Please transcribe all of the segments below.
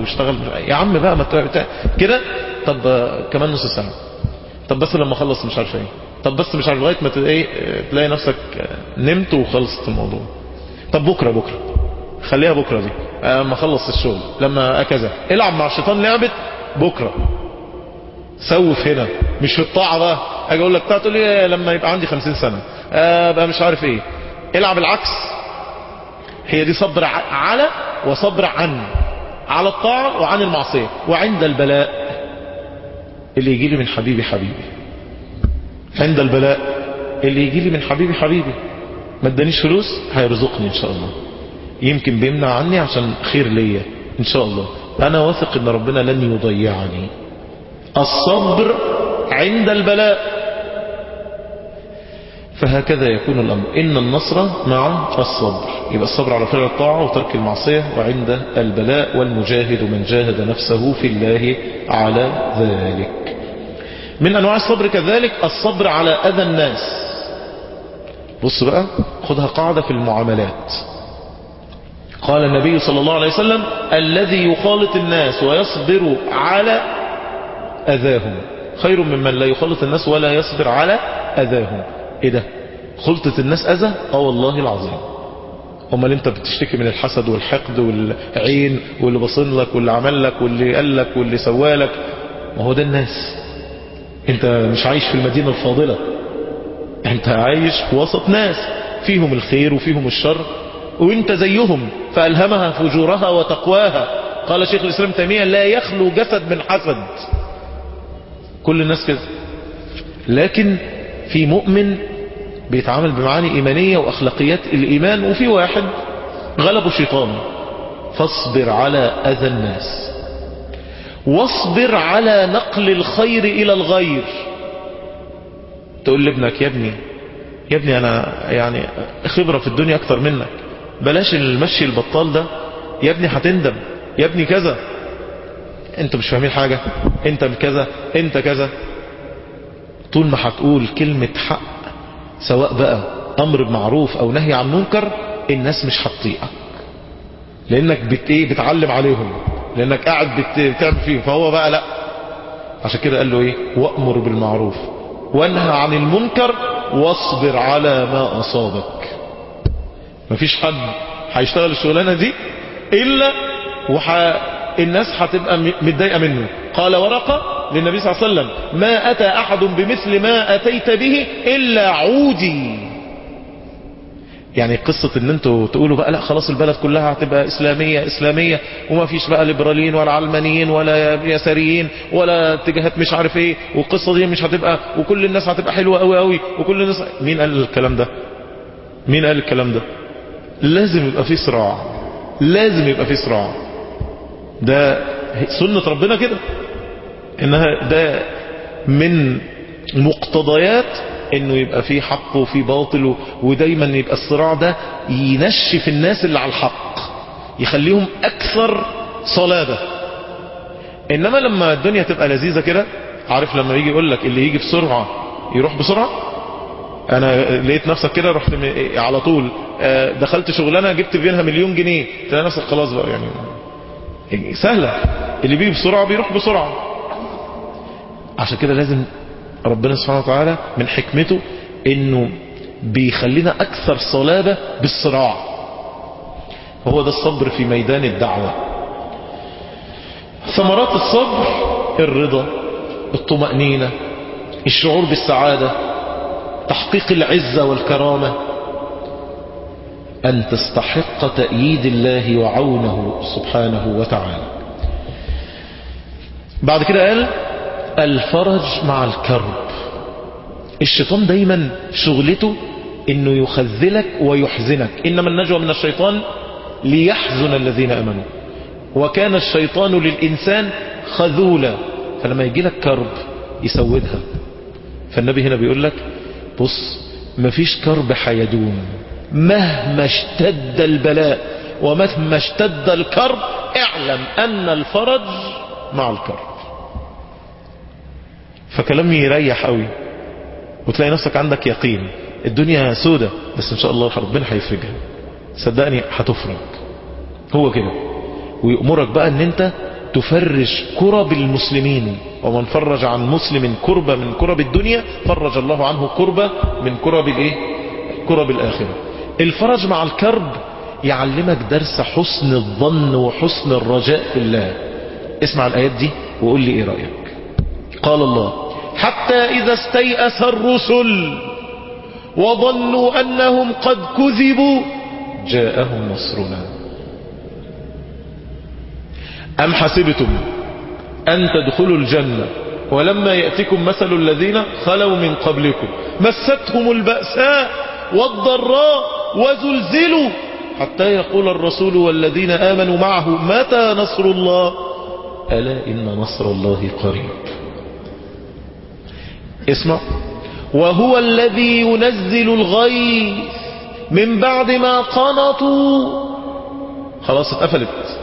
واشتغل يا عم بقى ما كده؟ طب كمان نص ساعة. طب بس لما أخلص مش عارف إيه. طب بس مش عارف لغاية ما إيه تلاقي نفسك نمت وخلصت الموضوع. طب بكرة بكرة. خليها بكرة دي. اما أخلص الشغل لما كذا العب مع الشيطان لعبة بكرة. سوف هنا. مش في الطاعة بقى. أجي أقول لك تقول لي لما يبقى عندي 50 سنة. أبقى مش عارف إيه. العب العكس. هي دي صبر على وصبر عن. على الطاعة وعن المعصية وعند البلاء. اللي يجي لي من حبيبي حبيبي. عند البلاء. اللي يجي لي من حبيبي حبيبي. ما ادانيش فلوس هيرزقني إن شاء الله. يمكن بيمنع عني عشان خير ليا إن شاء الله. أنا واثق إن ربنا لن يضيعني. الصبر عند البلاء. فهكذا يكون الأمر. إن النصر مع الصبر. يبقى الصبر على فعل الطاعة وترك المعصية وعند البلاء والمجاهد من جاهد نفسه في الله على ذلك. من أنواع الصبر كذلك الصبر على أذى الناس. بص بقى خدها قاعدة في المعاملات. قال النبي صلى الله عليه وسلم الذي يخالط الناس ويصبر على أذاهم. خير ممن لا يخالط الناس ولا يصبر على أذاهم. إيه ده؟ خلطة الناس أذى؟ آه والله العظيم. أمال أنت بتشتكي من الحسد والحقد والعين واللي بصن لك واللي عمل لك واللي قال لك واللي سوالك ما هو ده الناس. أنت مش عايش في المدينة الفاضلة. أنت عايش في وسط ناس. فيهم الخير وفيهم الشر. وأنت زيهم. فألهمها فجورها وتقواها. قال شيخ الإسلام تيمية لا يخلو جسد من حسد. كل الناس كده لكن في مؤمن بيتعامل بمعاني إيمانية وأخلاقيات الإيمان وفي واحد غلبه شيطان فاصبر على أذى الناس. واصبر على نقل الخير إلى الغير. تقول لابنك يا ابني يا ابني أنا يعني خبرة في الدنيا أكتر منك. بلاش المشي البطال ده. يا ابني هتندم. يا ابني كذا. انت مش فاهمين حاجة. أنت كذا. أنت كذا. طول ما هتقول كلمة حق سواء بقى أمر بمعروف أو نهي عن منكر الناس مش هتطيقك. لأنك بت إيه بتعلم عليهم. لأنك قاعد بت- بتعمل فيهم. فهو بقى لأ. عشان كده قال له إيه؟ وأمر بالمعروف. وانهى عن المنكر واصبر على ما أصابك. مفيش حد هيشتغل الشغلانة دي إلا وح... الناس هتبقى متضايقة منه. قال ورقة للنبي صلى الله عليه وسلم ما أتى أحد بمثل ما أتيت به إلا عودي. يعني قصة إن أنتوا تقولوا بقى لا خلاص البلد كلها هتبقى إسلامية إسلامية وما فيش بقى ليبراليين ولا علمانيين ولا يساريين ولا اتجاهات مش عارف إيه والقصة دي مش هتبقى وكل الناس هتبقى حلوة قوي قوي وكل الناس مين قال الكلام ده؟ مين قال الكلام ده؟ لازم يبقى في صراع لازم يبقى في صراع. ده سنة ربنا كده. إنها ده من مقتضيات إنه يبقى في حق وفي باطل ودايما يبقى الصراع ده ينشف الناس اللي على الحق يخليهم أكثر صلابة. إنما لما الدنيا تبقى لذيذة كده عارف لما يجي يقول لك اللي يجي بسرعة يروح بسرعة؟ أنا لقيت نفسك كده رحت على طول آه، دخلت شغلانة جبت فيها مليون جنيه تلاقي نفسك خلاص بقى يعني. سهلة. اللي بيجي بسرعة بيروح بسرعة. عشان كده لازم ربنا سبحانه وتعالى من حكمته إنه بيخلينا أكثر صلابة بالصراع. هو ده الصبر في ميدان الدعوة. ثمرات الصبر الرضا الطمأنينة الشعور بالسعادة تحقيق العزة والكرامة. أن تستحق تأييد الله وعونه سبحانه وتعالى. بعد كده قال الفرج مع الكرب. الشيطان دايما شغلته إنه يخذلك ويحزنك. إنما النجوى من الشيطان ليحزن الذين آمنوا. وكان الشيطان للإنسان خذولا. فلما يجي لك كرب يسودها. فالنبي هنا بيقول لك بص مفيش كرب حيدوم. مهما اشتد البلاء ومهما اشتد الكرب اعلم أن الفرج مع الكرب. فكلام يريح قوي. وتلاقي نفسك عندك يقين. الدنيا سودة بس إن شاء الله ربنا هيفرجها. صدقني هتفرج. هو كده. ويأمرك بقى إن أنت تفرج كرب المسلمين. ومن فرج عن مسلم كربة من كرب الدنيا فرج الله عنه كربة من كرب الإيه؟ كرب الآخرة. الفرج مع الكرب يعلمك درس حسن الظن وحسن الرجاء في الله. اسمع الآيات دي وقول لي إيه رأيك. قال الله حتى إذا استيأس الرسل وظنوا أنهم قد كذبوا جاءهم نصرنا. أم حسبتم أن تدخلوا الجنة ولما يأتكم مثل الذين خلوا من قبلكم مستهم البأساء والضراء وزلزلوا حتى يقول الرسول والذين آمنوا معه متى نصر الله؟ ألا إن نصر الله قريب. اسمع. وهو الذي ينزل الغيث من بعد ما قنطوا. خلاص اتقفلت.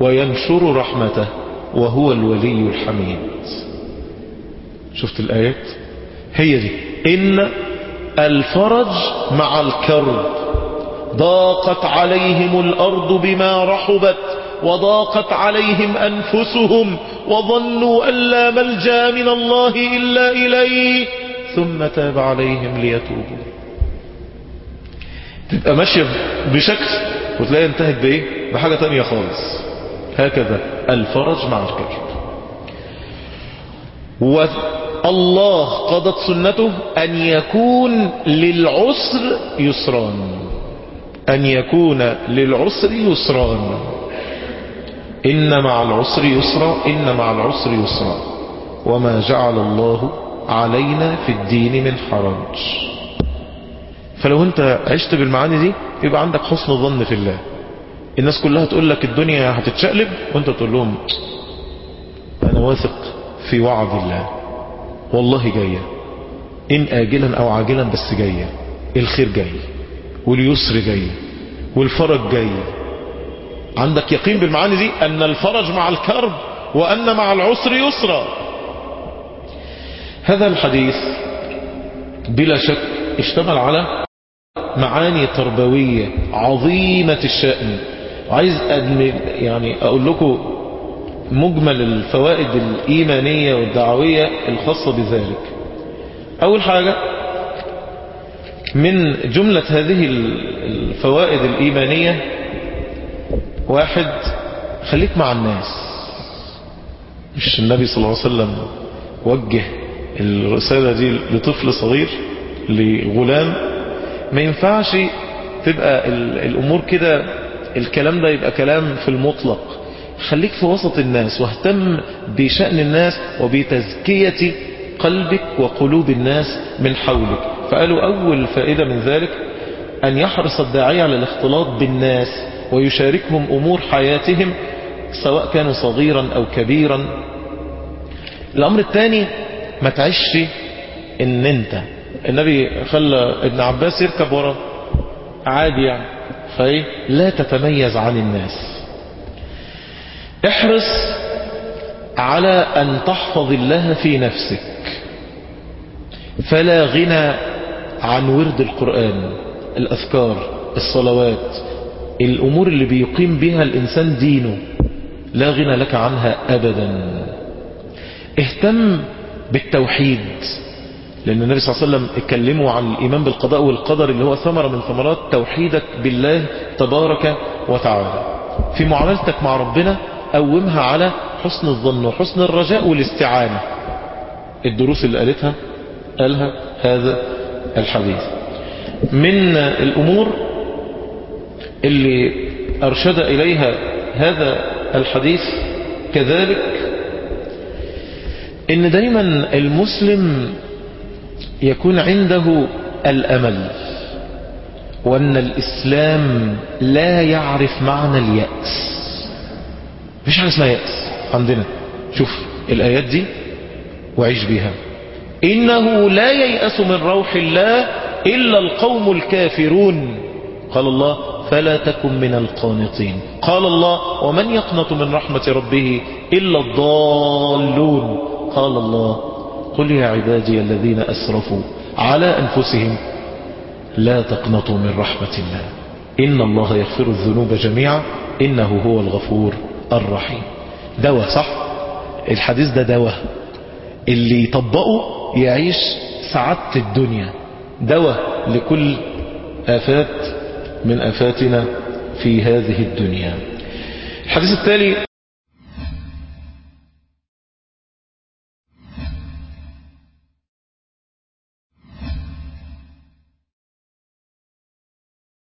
وينشر رحمته. وهو الولي الحميد. شفت الآيات؟ هي دي. إن الفرج مع الكرب. ضاقت عليهم الأرض بما رحبت. وضاقت عليهم أنفسهم وظنوا أن لا ملجأ من الله إلا إليه ثم تاب عليهم ليتوبوا. تبقى ماشية بشكل وتلاقي انتهت بإيه؟ بحاجة تانية خالص. هكذا الفرج مع الكرب والله قضت سنته أن يكون للعسر يسران. أن يكون للعسر يسران. إن مع العسر يسرا إن مع العسر يسرا. وما جعل الله علينا في الدين من حرج. فلو انت عشت بالمعاني دي يبقى عندك حسن ظن في الله. الناس كلها تقول لك الدنيا هتتشقلب وانت تقول لهم أنا واثق في وعد الله. والله جاية. إن اجلا أو عاجلا بس جاية. الخير جاي. واليسر جاي. والفرج جاي. عندك يقين بالمعاني دي؟ أن الفرج مع الكرب وأن مع العسر يسرا. هذا الحديث بلا شك اشتمل على معاني تربوية عظيمة الشأن. عايز يعني أقول لكم مجمل الفوائد الإيمانية والدعوية الخاصة بذلك. أول حاجة من جملة هذه الفوائد الإيمانية واحد خليك مع الناس. مش النبي صلى الله عليه وسلم وجه الرسالة دي لطفل صغير لغلام؟ ما ينفعش تبقى الأمور كده الكلام ده يبقى كلام في المطلق. خليك في وسط الناس واهتم بشأن الناس وبتزكية قلبك وقلوب الناس من حولك. فقالوا أول فائدة من ذلك أن يحرص الداعي على الاختلاط بالناس. ويشاركهم أمور حياتهم سواء كانوا صغيرا أو كبيرا. الأمر الثاني ما تعيش إن أنت. النبي خلى ابن عباس يركب وراه عادي يعني. فإيه؟ لا تتميز عن الناس. احرص على أن تحفظ الله في نفسك. فلا غنى عن ورد القرآن الأذكار الصلوات الأمور اللي بيقيم بها الإنسان دينه لا غنى لك عنها ابدا. اهتم بالتوحيد لأن النبي صلى الله عليه وسلم اتكلموا عن الإيمان بالقضاء والقدر اللي هو ثمرة من ثمرات توحيدك بالله تبارك وتعالى. في معاملتك مع ربنا قومها على حسن الظن وحسن الرجاء والاستعانة. الدروس اللي قالتها قالها هذا الحديث. من الأمور اللي أرشد إليها هذا الحديث كذلك إن دايما المسلم يكون عنده الأمل وأن الإسلام لا يعرف معنى اليأس. مفيش حاجة اسمها يأس. عندنا شوف الآيات دي وعيش بيها. إنه لا ييأس من روح الله إلا القوم الكافرون. قال الله فلا تكن من القانطين. قال الله ومن يقنط من رحمة ربه إلا الضالون؟ قال الله قل يا عبادي الذين أسرفوا على أنفسهم لا تقنطوا من رحمة الله. إن الله يغفر الذنوب جميعا إنه هو الغفور الرحيم. دواء صح؟ الحديث ده دواء. اللي يطبقه يعيش سعادة الدنيا. دواء لكل آفات من آفاتنا في هذه الدنيا. الحديث التالي